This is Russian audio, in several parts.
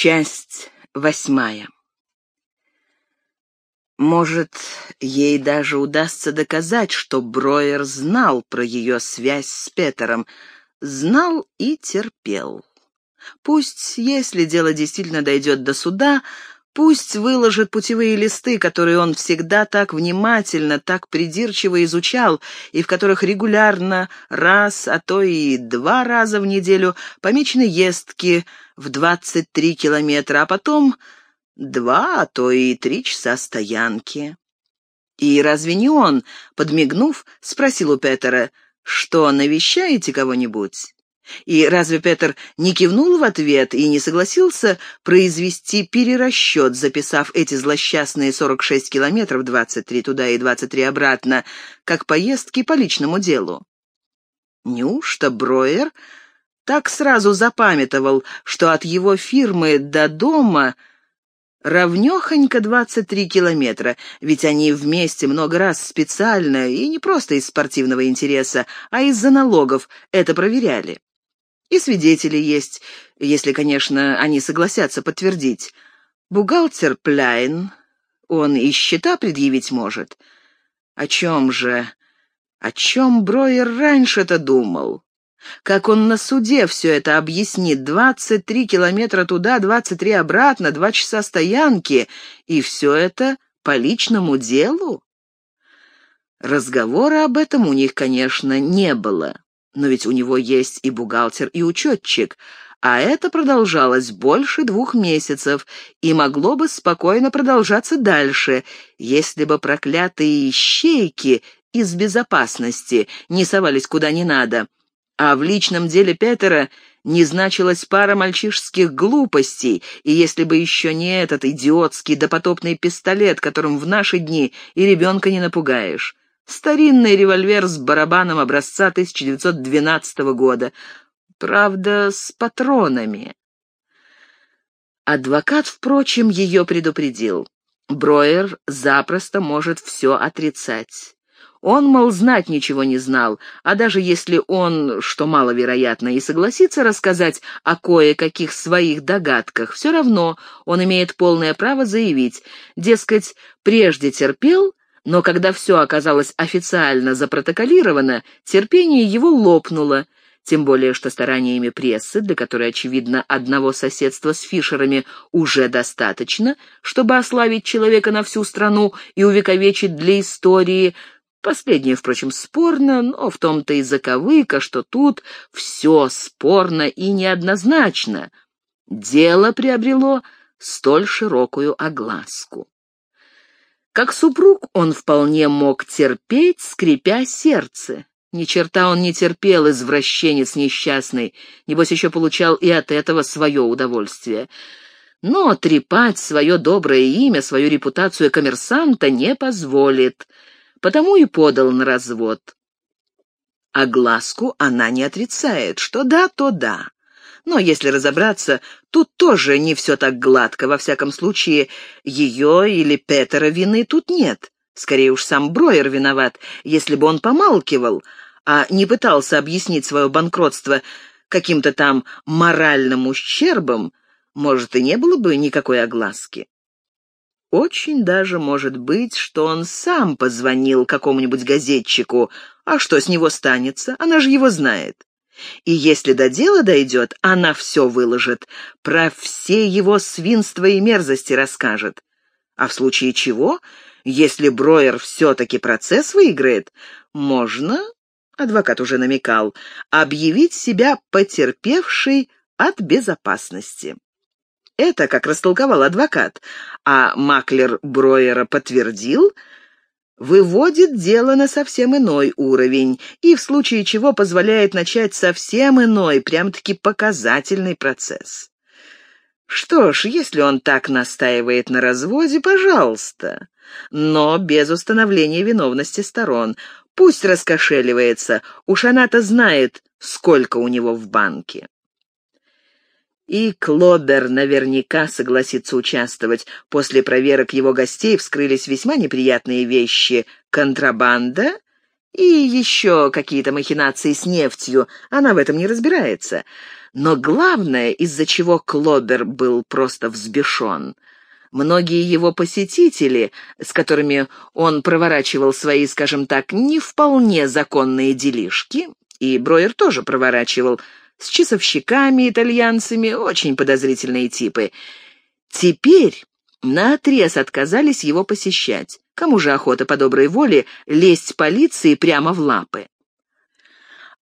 Часть восьмая. Может, ей даже удастся доказать, что Броер знал про ее связь с Петером, знал и терпел. Пусть, если дело действительно дойдет до суда, пусть выложит путевые листы, которые он всегда так внимательно, так придирчиво изучал, и в которых регулярно раз, а то и два раза в неделю помечены ездки в 23 километра, а потом два, а то и три часа стоянки. И разве не он, подмигнув, спросил у Петера, что навещаете кого-нибудь? И разве Петр не кивнул в ответ и не согласился произвести перерасчет, записав эти злосчастные 46 километров, 23 туда и 23 обратно, как поездки по личному делу? Неужто Броер так сразу запамятовал, что от его фирмы до дома равнёхонько 23 километра, ведь они вместе много раз специально, и не просто из спортивного интереса, а из-за налогов это проверяли. И свидетели есть, если, конечно, они согласятся подтвердить. Бухгалтер Пляйн, он и счета предъявить может. О чем же, о чем Броер раньше-то думал? Как он на суде все это объяснит? Двадцать три километра туда, двадцать три обратно, два часа стоянки, и все это по личному делу? Разговора об этом у них, конечно, не было. Но ведь у него есть и бухгалтер, и учетчик, а это продолжалось больше двух месяцев и могло бы спокойно продолжаться дальше, если бы проклятые ищейки из безопасности не совались куда не надо. А в личном деле Петера не значилась пара мальчишских глупостей, и если бы еще не этот идиотский допотопный пистолет, которым в наши дни и ребенка не напугаешь. Старинный револьвер с барабаном образца 1912 года. Правда, с патронами. Адвокат, впрочем, ее предупредил. Броер запросто может все отрицать. Он, мол, знать ничего не знал, а даже если он, что маловероятно, и согласится рассказать о кое-каких своих догадках, все равно он имеет полное право заявить, дескать, прежде терпел, но когда все оказалось официально запротоколировано, терпение его лопнуло, тем более что стараниями прессы, для которой, очевидно, одного соседства с Фишерами уже достаточно, чтобы ославить человека на всю страну и увековечить для истории, последнее, впрочем, спорно, но в том-то и заковыка, что тут все спорно и неоднозначно. Дело приобрело столь широкую огласку. Как супруг он вполне мог терпеть, скрипя сердце. Ни черта он не терпел, извращенец несчастный, небось еще получал и от этого свое удовольствие. Но трепать свое доброе имя, свою репутацию коммерсанта не позволит, потому и подал на развод. А глазку она не отрицает, что да, то да. Но если разобраться, тут тоже не все так гладко. Во всяком случае, ее или Петера вины тут нет. Скорее уж сам Броер виноват, если бы он помалкивал, а не пытался объяснить свое банкротство каким-то там моральным ущербом, может, и не было бы никакой огласки. Очень даже может быть, что он сам позвонил какому-нибудь газетчику, а что с него станется, она же его знает. И если до дела дойдет, она все выложит, про все его свинства и мерзости расскажет. А в случае чего, если Броер все-таки процесс выиграет, можно, адвокат уже намекал, объявить себя потерпевшей от безопасности. Это, как растолковал адвокат, а маклер Броера подтвердил — выводит дело на совсем иной уровень и в случае чего позволяет начать совсем иной, прям-таки показательный процесс. Что ж, если он так настаивает на разводе, пожалуйста, но без установления виновности сторон. Пусть раскошеливается, уж она-то знает, сколько у него в банке. И Клобер наверняка согласится участвовать. После проверок его гостей вскрылись весьма неприятные вещи. Контрабанда и еще какие-то махинации с нефтью. Она в этом не разбирается. Но главное, из-за чего Клобер был просто взбешен — Многие его посетители, с которыми он проворачивал свои, скажем так, не вполне законные делишки, и Броер тоже проворачивал, с часовщиками, итальянцами, очень подозрительные типы, теперь наотрез отказались его посещать. Кому же охота по доброй воле лезть полиции прямо в лапы?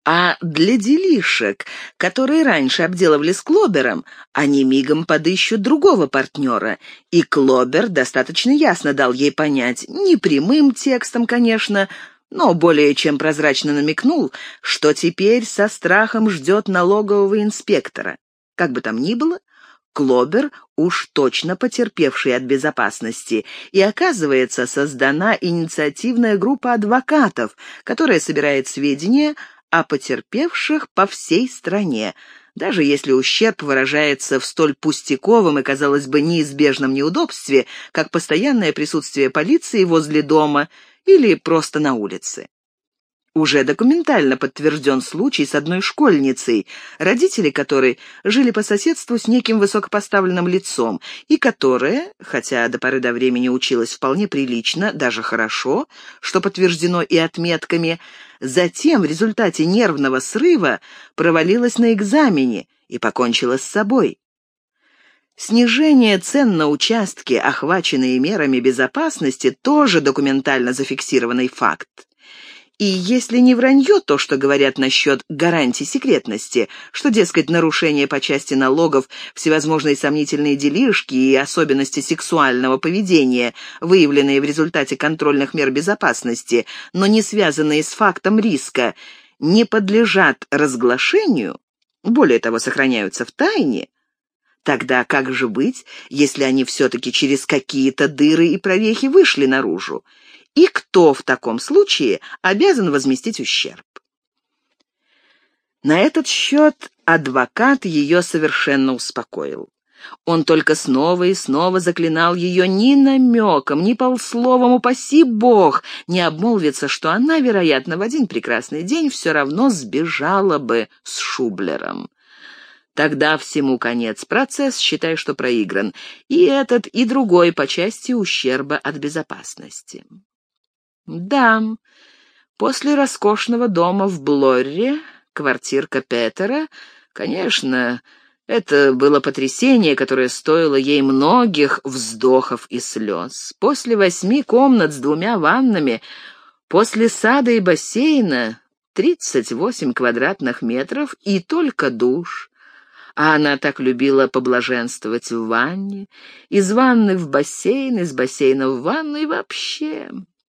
А для делишек, которые раньше обделывали с Клобером, они мигом подыщут другого партнера, и Клобер достаточно ясно дал ей понять, не прямым текстом, конечно, но более чем прозрачно намекнул, что теперь со страхом ждет налогового инспектора. Как бы там ни было, Клобер уж точно потерпевший от безопасности, и, оказывается, создана инициативная группа адвокатов, которая собирает сведения о потерпевших по всей стране, даже если ущерб выражается в столь пустяковом и, казалось бы, неизбежном неудобстве, как постоянное присутствие полиции возле дома или просто на улице. Уже документально подтвержден случай с одной школьницей, родители которой жили по соседству с неким высокопоставленным лицом, и которая, хотя до поры до времени училась вполне прилично, даже хорошо, что подтверждено и отметками, затем в результате нервного срыва провалилась на экзамене и покончила с собой. Снижение цен на участки, охваченные мерами безопасности, тоже документально зафиксированный факт. И если не вранье то, что говорят насчет гарантий секретности, что, дескать, нарушение по части налогов, всевозможные сомнительные делишки и особенности сексуального поведения, выявленные в результате контрольных мер безопасности, но не связанные с фактом риска, не подлежат разглашению, более того, сохраняются в тайне, Тогда как же быть, если они все-таки через какие-то дыры и провехи вышли наружу? и кто в таком случае обязан возместить ущерб. На этот счет адвокат ее совершенно успокоил. Он только снова и снова заклинал ее ни намеком, ни полсловом, упаси бог, не обмолвится, что она, вероятно, в один прекрасный день все равно сбежала бы с Шублером. Тогда всему конец. Процесс, считай, что проигран. И этот, и другой по части ущерба от безопасности. Да, после роскошного дома в Блорре, квартирка Петера, конечно, это было потрясение, которое стоило ей многих вздохов и слез. После восьми комнат с двумя ваннами, после сада и бассейна, 38 квадратных метров и только душ. А она так любила поблаженствовать в ванне, из ванны в бассейн, из бассейна в ванну и вообще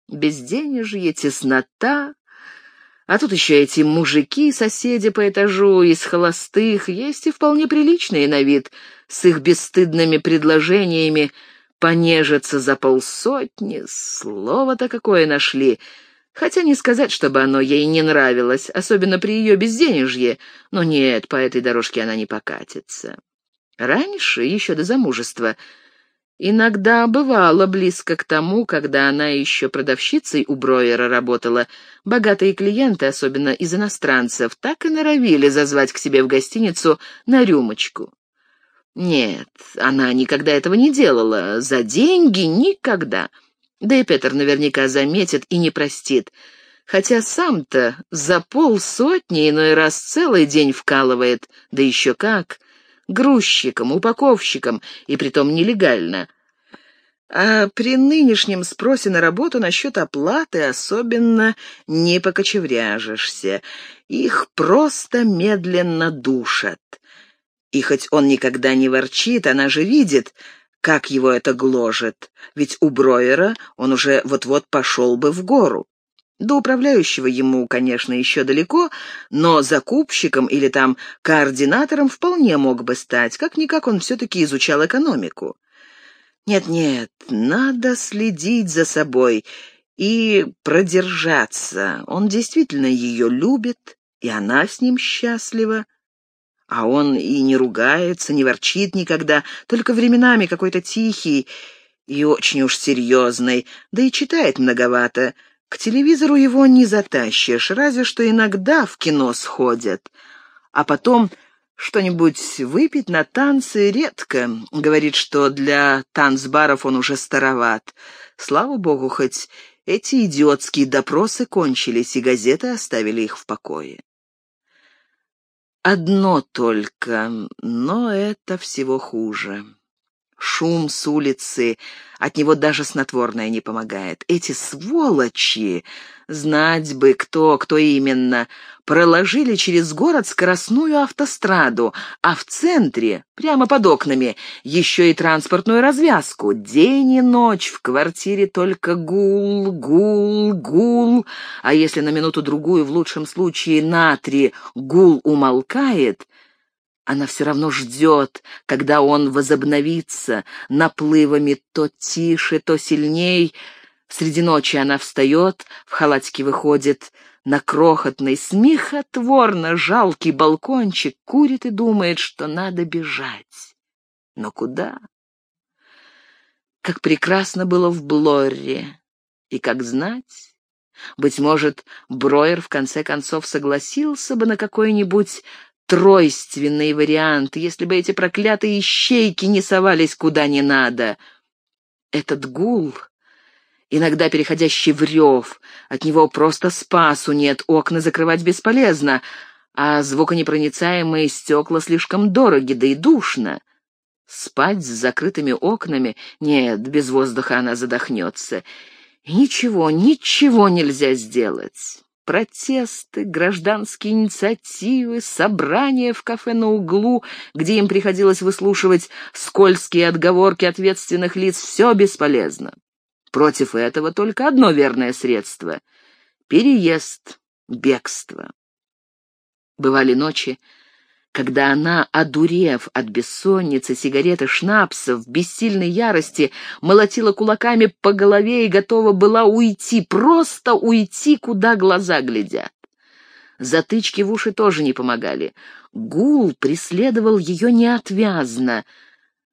безденежье, теснота. А тут еще эти мужики, соседи по этажу, из холостых, есть и вполне приличные на вид, с их бесстыдными предложениями понежиться за полсотни. Слово-то какое нашли. Хотя не сказать, чтобы оно ей не нравилось, особенно при ее безденежье, но нет, по этой дорожке она не покатится. Раньше, еще до замужества, Иногда бывало близко к тому, когда она еще продавщицей у Броера работала. Богатые клиенты, особенно из иностранцев, так и норовили зазвать к себе в гостиницу на рюмочку. Нет, она никогда этого не делала. За деньги никогда. Да и Петр наверняка заметит и не простит. Хотя сам-то за полсотни иной раз целый день вкалывает. Да еще как грузчиком, упаковщиком, и притом нелегально. А при нынешнем спросе на работу насчет оплаты особенно не покочевряжешься. Их просто медленно душат. И хоть он никогда не ворчит, она же видит, как его это гложет, ведь у Броера он уже вот-вот пошел бы в гору. До управляющего ему, конечно, еще далеко, но закупщиком или там координатором вполне мог бы стать, как-никак он все-таки изучал экономику. Нет-нет, надо следить за собой и продержаться. Он действительно ее любит, и она с ним счастлива. А он и не ругается, не ворчит никогда, только временами какой-то тихий и очень уж серьезный, да и читает многовато. К телевизору его не затащишь, разве что иногда в кино сходят. А потом Что-нибудь выпить на танцы редко. Говорит, что для танцбаров он уже староват. Слава богу, хоть эти идиотские допросы кончились, и газеты оставили их в покое. Одно только, но это всего хуже. Шум с улицы, от него даже снотворное не помогает. Эти сволочи, знать бы кто, кто именно, проложили через город скоростную автостраду, а в центре, прямо под окнами, еще и транспортную развязку. День и ночь в квартире только гул, гул, гул, а если на минуту-другую, в лучшем случае на три, гул умолкает — она все равно ждет, когда он возобновится, наплывами то тише, то сильней. Среди ночи она встает, в халатике выходит на крохотный, смехотворно жалкий балкончик, курит и думает, что надо бежать. Но куда? Как прекрасно было в Блорре, и как знать... Быть может, Броер в конце концов согласился бы на какой-нибудь тройственный вариант, если бы эти проклятые ищейки не совались куда не надо. Этот гул, иногда переходящий в рев, от него просто спасу нет, окна закрывать бесполезно, а звуконепроницаемые стекла слишком дороги, да и душно. Спать с закрытыми окнами? Нет, без воздуха она задохнется. Ничего, ничего нельзя сделать. Протесты, гражданские инициативы, собрания в кафе на углу, где им приходилось выслушивать скользкие отговорки ответственных лиц, все бесполезно. Против этого только одно верное средство — переезд, бегство. Бывали ночи, когда она, одурев от бессонницы, сигареты, шнапса, в бессильной ярости молотила кулаками по голове и готова была уйти, просто уйти, куда глаза глядят. Затычки в уши тоже не помогали. Гул преследовал ее неотвязно.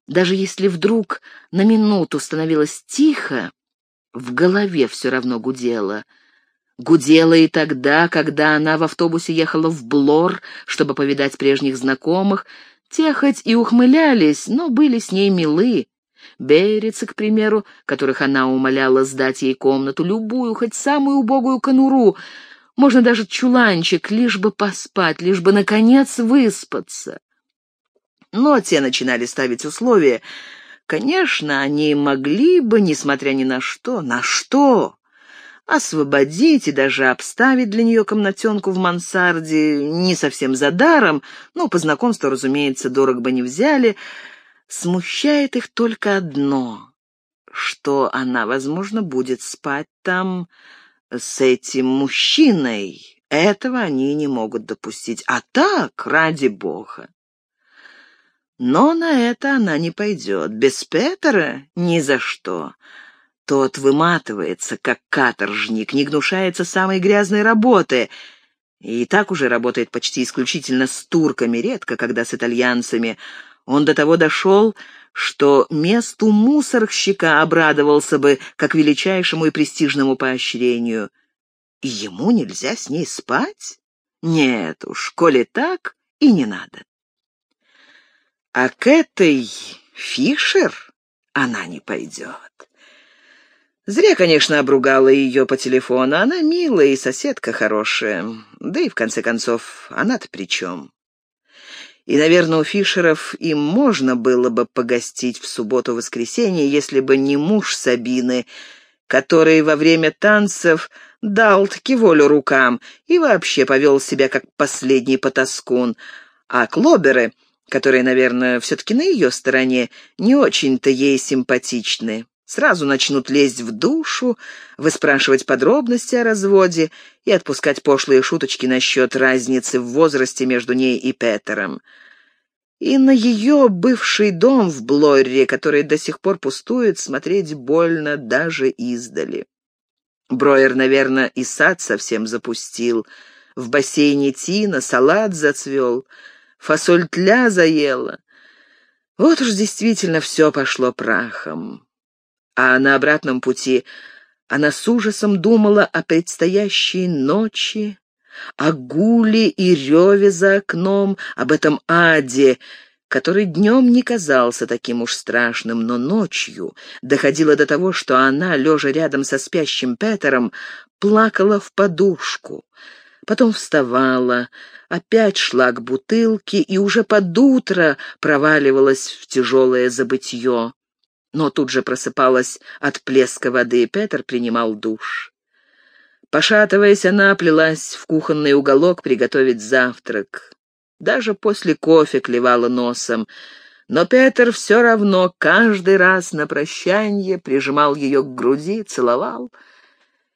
Даже если вдруг на минуту становилось тихо, в голове все равно гудело — Гудела и тогда, когда она в автобусе ехала в Блор, чтобы повидать прежних знакомых. Те хоть и ухмылялись, но были с ней милы. Берицы, к примеру, которых она умоляла сдать ей комнату, любую, хоть самую убогую конуру, можно даже чуланчик, лишь бы поспать, лишь бы, наконец, выспаться. Но те начинали ставить условия. Конечно, они могли бы, несмотря ни на что, на что, освободить и даже обставить для нее комнатенку в мансарде не совсем за даром, ну, по знакомству, разумеется, дорого бы не взяли. Смущает их только одно, что она, возможно, будет спать там с этим мужчиной. Этого они не могут допустить. А так, ради бога. Но на это она не пойдет. Без Петера ни за что. Тот выматывается, как каторжник, не гнушается самой грязной работы. И так уже работает почти исключительно с турками, редко когда с итальянцами. Он до того дошел, что месту мусорщика обрадовался бы как величайшему и престижному поощрению. И ему нельзя с ней спать? Нет уж, коли так, и не надо. А к этой Фишер она не пойдет. Зря, конечно, обругала ее по телефону. Она милая и соседка хорошая. Да и, в конце концов, она-то при чем? И, наверное, у Фишеров им можно было бы погостить в субботу-воскресенье, если бы не муж Сабины, который во время танцев дал-таки волю рукам и вообще повел себя как последний потаскун. А Клоберы, которые, наверное, все-таки на ее стороне, не очень-то ей симпатичны. Сразу начнут лезть в душу, выспрашивать подробности о разводе и отпускать пошлые шуточки насчет разницы в возрасте между ней и Петером. И на ее бывший дом в Блорре, который до сих пор пустует, смотреть больно даже издали. Броер, наверное, и сад совсем запустил. В бассейне тина, салат зацвел, фасоль тля заела. Вот уж действительно все пошло прахом. А на обратном пути она с ужасом думала о предстоящей ночи, о гуле и реве за окном, об этом аде, который днем не казался таким уж страшным, но ночью доходило до того, что она, лежа рядом со спящим Петером, плакала в подушку. Потом вставала, опять шла к бутылке и уже под утро проваливалась в тяжелое забытье. Но тут же просыпалась от плеска воды, и Петр принимал душ. Пошатываясь, она плелась в кухонный уголок приготовить завтрак. Даже после кофе клевала носом. Но Петр все равно каждый раз на прощанье прижимал ее к груди, целовал.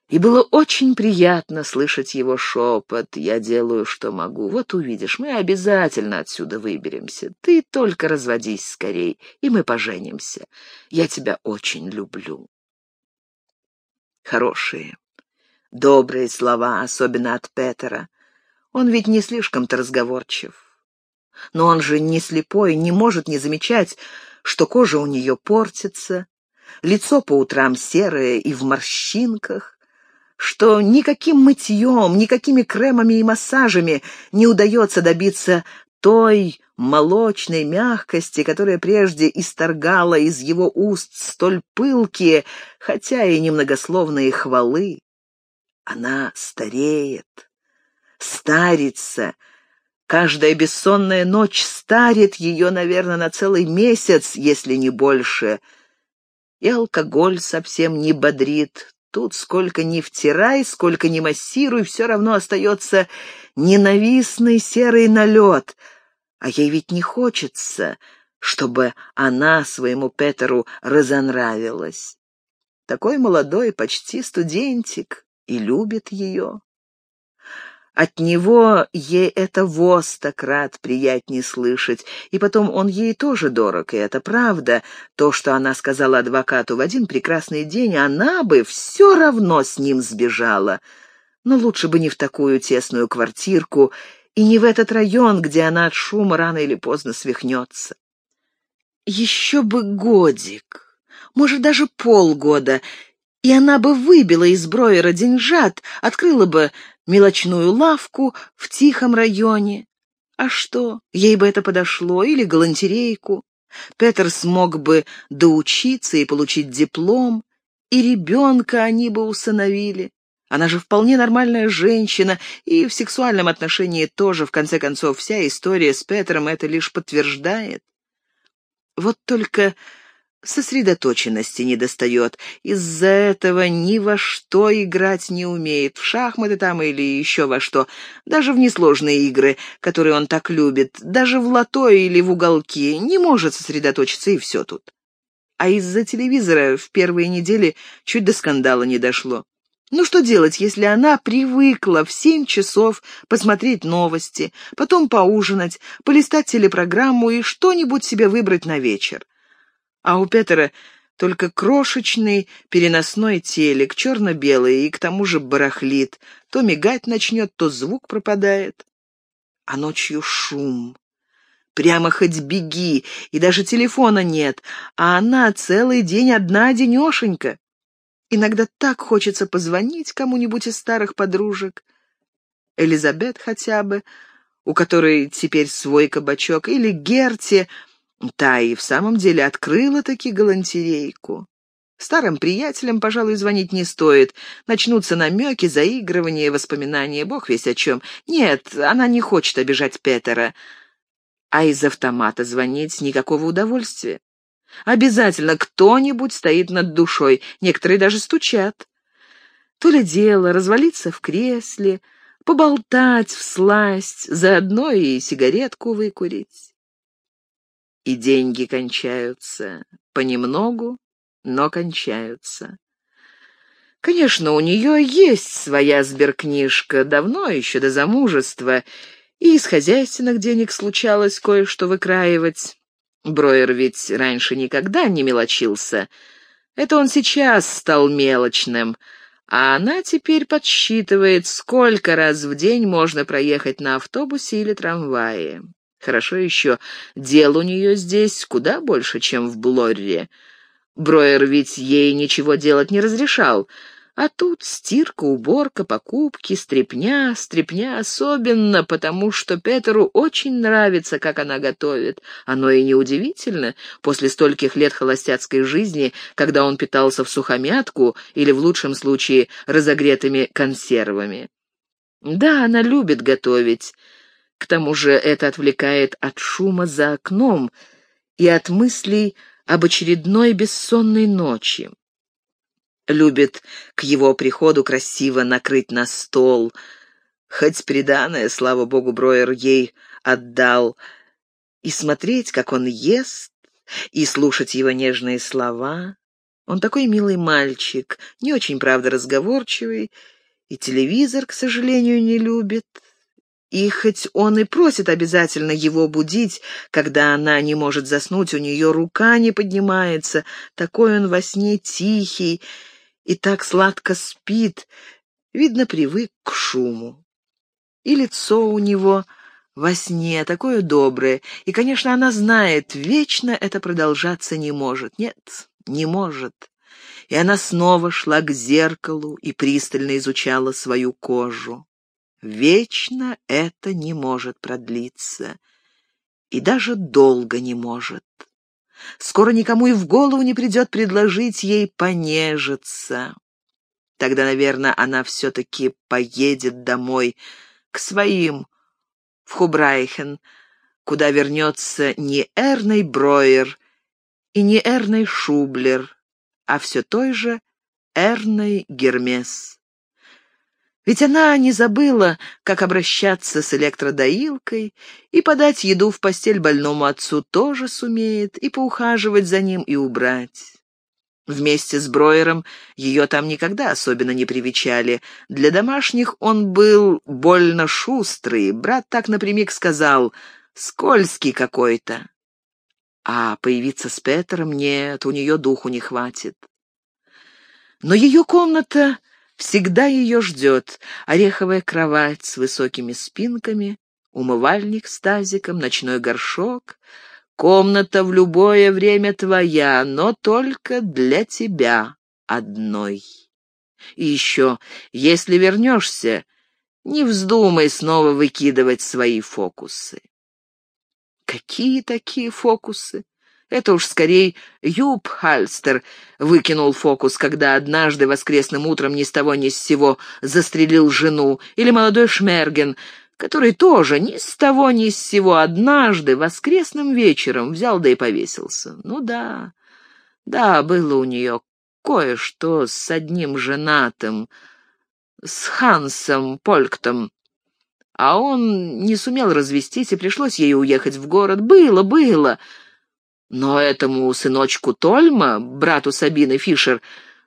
И было очень приятно слышать его шепот. «Я делаю, что могу. Вот увидишь, мы обязательно отсюда выберемся. Ты только разводись скорей, и мы поженимся. Я тебя очень люблю». Хорошие, добрые слова, особенно от Петера. Он ведь не слишком-то разговорчив. Но он же не слепой, не может не замечать, что кожа у нее портится, лицо по утрам серое и в морщинках, что никаким мытьем, никакими кремами и массажами не удается добиться той молочной мягкости, которая прежде исторгала из его уст столь пылкие, хотя и немногословные хвалы. Она стареет старится. Каждая бессонная ночь старит ее, наверное, на целый месяц, если не больше. И алкоголь совсем не бодрит. Тут сколько ни втирай, сколько ни массируй, все равно остается ненавистный серый налет. А ей ведь не хочется, чтобы она своему Петеру разонравилась. Такой молодой, почти студентик, и любит ее. От него ей это востократ приятнее слышать, и потом он ей тоже дорог, и это правда. То, что она сказала адвокату в один прекрасный день, она бы все равно с ним сбежала. Но лучше бы не в такую тесную квартирку и не в этот район, где она от шума рано или поздно свихнется. Еще бы годик, может, даже полгода, и она бы выбила из Броера деньжат, открыла бы мелочную лавку в тихом районе. А что, ей бы это подошло, или галантерейку. Петер смог бы доучиться и получить диплом, и ребенка они бы усыновили. Она же вполне нормальная женщина, и в сексуальном отношении тоже, в конце концов, вся история с Петром это лишь подтверждает. Вот только сосредоточенности недостает. Из-за этого ни во что играть не умеет, в шахматы там или еще во что, даже в несложные игры, которые он так любит, даже в лото или в уголки, не может сосредоточиться, и все тут. А из-за телевизора в первые недели чуть до скандала не дошло. Ну что делать, если она привыкла в семь часов посмотреть новости, потом поужинать, полистать телепрограмму и что-нибудь себе выбрать на вечер? А у Петера только крошечный переносной телек, черно-белый, и к тому же барахлит. То мигать начнет, то звук пропадает. А ночью шум. Прямо хоть беги, и даже телефона нет, а она целый день одна-денешенька. Иногда так хочется позвонить кому-нибудь из старых подружек. Элизабет хотя бы, у которой теперь свой кабачок, или Герти, Та и в самом деле открыла таки галантерейку. Старым приятелям, пожалуй, звонить не стоит. Начнутся намеки, заигрывания, воспоминания, бог весь о чем. Нет, она не хочет обижать Петера. А из автомата звонить никакого удовольствия. Обязательно кто-нибудь стоит над душой, некоторые даже стучат. То ли дело развалиться в кресле, поболтать всласть, заодно и сигаретку выкурить и деньги кончаются. Понемногу, но кончаются. Конечно, у нее есть своя сберкнижка, давно еще до замужества, и из хозяйственных денег случалось кое-что выкраивать. Броер ведь раньше никогда не мелочился. Это он сейчас стал мелочным, а она теперь подсчитывает, сколько раз в день можно проехать на автобусе или трамвае. Хорошо еще, дел у нее здесь куда больше, чем в Блорре. Броер ведь ей ничего делать не разрешал. А тут стирка, уборка, покупки, стрепня, стрепня особенно, потому что Петеру очень нравится, как она готовит. Оно и неудивительно, после стольких лет холостяцкой жизни, когда он питался в сухомятку или, в лучшем случае, разогретыми консервами. Да, она любит готовить. К тому же это отвлекает от шума за окном и от мыслей об очередной бессонной ночи любит к его приходу красиво накрыть на стол. Хоть приданое, слава богу, Броер ей отдал. И смотреть, как он ест, и слушать его нежные слова. Он такой милый мальчик, не очень, правда, разговорчивый, и телевизор, к сожалению, не любит. И хоть он и просит обязательно его будить, когда она не может заснуть, у нее рука не поднимается, такой он во сне тихий, и так сладко спит, видно, привык к шуму. И лицо у него во сне такое доброе, и, конечно, она знает, вечно это продолжаться не может. Нет, не может. И она снова шла к зеркалу и пристально изучала свою кожу. Вечно это не может продлиться, и даже долго не может. Скоро никому и в голову не придет предложить ей понежиться. Тогда, наверное, она все-таки поедет домой, к своим, в Хубрайхен, куда вернется не Эрной Броер и не Эрной Шублер, а все той же Эрной Гермес. Ведь она не забыла, как обращаться с электродоилкой, и подать еду в постель больному отцу тоже сумеет, и поухаживать за ним, и убрать. Вместе с Броером ее там никогда особенно не привечали. Для домашних он был больно шустрый, брат так напрямик сказал, скользкий какой-то. А появиться с Петером нет, у нее духу не хватит. Но ее комната Всегда ее ждет ореховая кровать с высокими спинками, умывальник с тазиком, ночной горшок. Комната в любое время твоя, но только для тебя одной. И еще, если вернешься, не вздумай снова выкидывать свои фокусы. Какие такие фокусы? Это уж скорее Юб Хальстер выкинул фокус, когда однажды воскресным утром ни с того ни с сего застрелил жену, или молодой Шмерген, который тоже ни с того ни с сего однажды воскресным вечером взял да и повесился. Ну да, да, было у нее кое-что с одним женатым, с Хансом Полктом, а он не сумел развестись, и пришлось ей уехать в город. Было, было. Но этому сыночку Тольма, брату Сабины Фишер,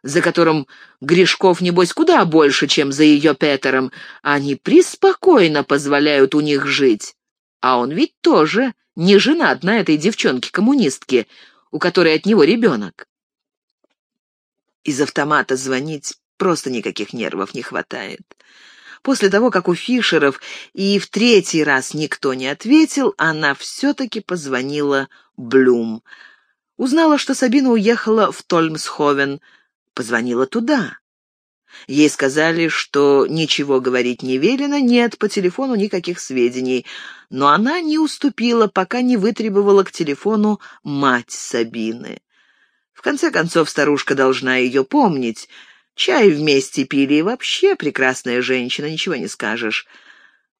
за которым грешков, небось, куда больше, чем за ее Петером, они преспокойно позволяют у них жить. А он ведь тоже не женат на этой девчонке-коммунистке, у которой от него ребенок. Из автомата звонить просто никаких нервов не хватает. После того, как у Фишеров и в третий раз никто не ответил, она все-таки позвонила Блюм. Узнала, что Сабина уехала в Тольмсховен. Позвонила туда. Ей сказали, что ничего говорить не велено, нет по телефону никаких сведений. Но она не уступила, пока не вытребовала к телефону мать Сабины. В конце концов, старушка должна ее помнить. Чай вместе пили, и вообще прекрасная женщина, ничего не скажешь.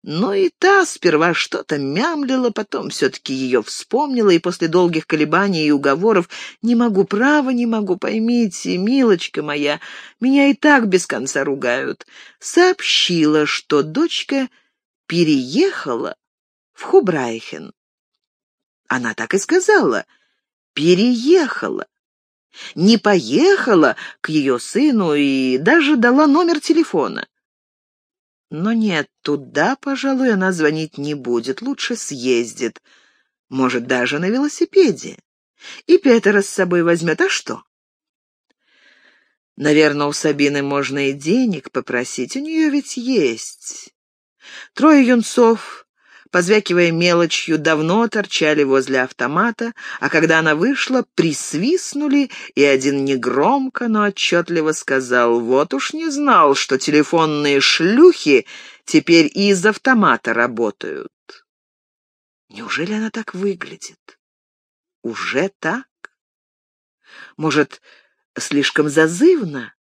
Но и та сперва что-то мямлила, потом все-таки ее вспомнила, и после долгих колебаний и уговоров «Не могу, право, не могу, поймите, милочка моя, меня и так без конца ругают», сообщила, что дочка переехала в Хубрайхен. Она так и сказала «переехала». Не поехала к ее сыну и даже дала номер телефона. Но нет, туда, пожалуй, она звонить не будет, лучше съездит. Может, даже на велосипеде. И Петера с собой возьмет, а что? Наверное, у Сабины можно и денег попросить, у нее ведь есть. Трое юнцов позвякивая мелочью, давно торчали возле автомата, а когда она вышла, присвистнули, и один негромко, но отчетливо сказал, «Вот уж не знал, что телефонные шлюхи теперь и из автомата работают». Неужели она так выглядит? Уже так? Может, слишком зазывно?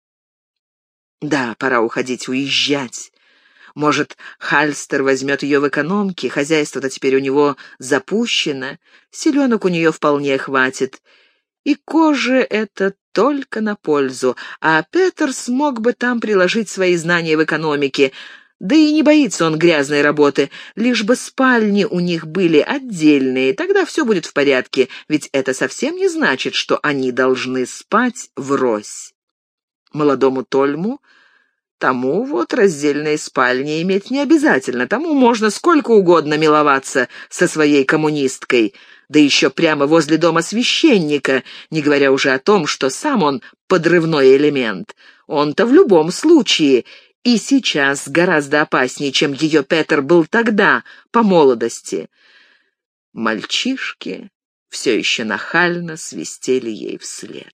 Да, пора уходить, уезжать. Может, Хальстер возьмет ее в экономке, хозяйство-то теперь у него запущено, селенок у нее вполне хватит. И коже это только на пользу, а Петер смог бы там приложить свои знания в экономике, да и не боится он грязной работы, лишь бы спальни у них были отдельные, тогда все будет в порядке, ведь это совсем не значит, что они должны спать врозь. Молодому Тольму Тому вот раздельные спальни иметь не обязательно, тому можно сколько угодно миловаться со своей коммунисткой, да еще прямо возле дома священника, не говоря уже о том, что сам он подрывной элемент. Он-то в любом случае и сейчас гораздо опаснее, чем ее Петер был тогда, по молодости. Мальчишки все еще нахально свистели ей вслед.